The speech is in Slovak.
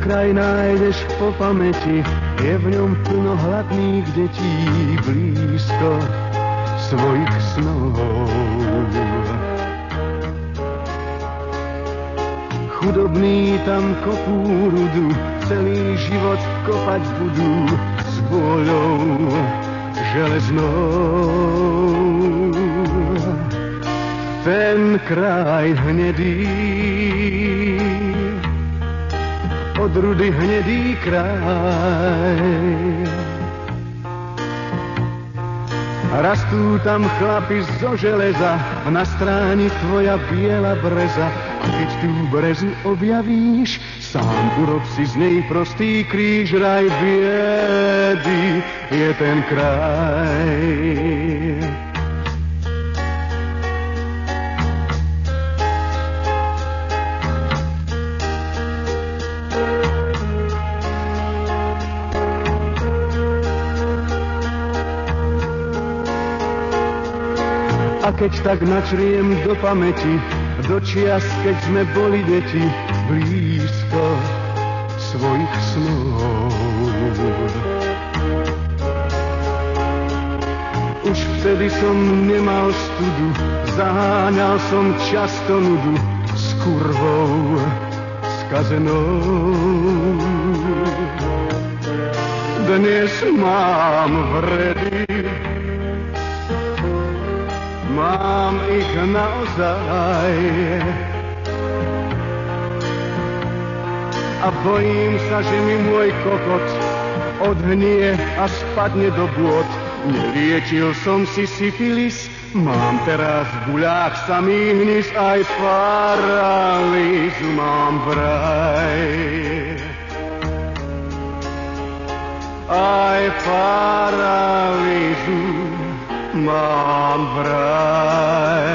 kraj nájdeš po pamäti, je v ňom plno hladných detí blízko svojich snov. Chudobní tam kopú rudu, celý život kopať budú s bôľou železnou. Ten kraj hnedý, od rudy hnedý kraj. Rastú tam chlapi zo železa, na stráni tvoja biela breza. Keď tú brezu objavíš, sám urob si z nej prostý kríž, raj biedy je ten kraj. Keď tak načriem do pamäti, do čias, keď sme boli deti, blízko svojich snov. Už vtedy som nemal studu, zaháňal som často nudu s kurvou skazenou. Dnes mám vredy mám ich naozaj. A bojím sa, že mi môj kokot odhnie a spadne do bôd. Neliečil som si syfilis, mám teraz v guľách samý hnis, aj paralýzu mám vraj. Aj paralýzu mám vraj.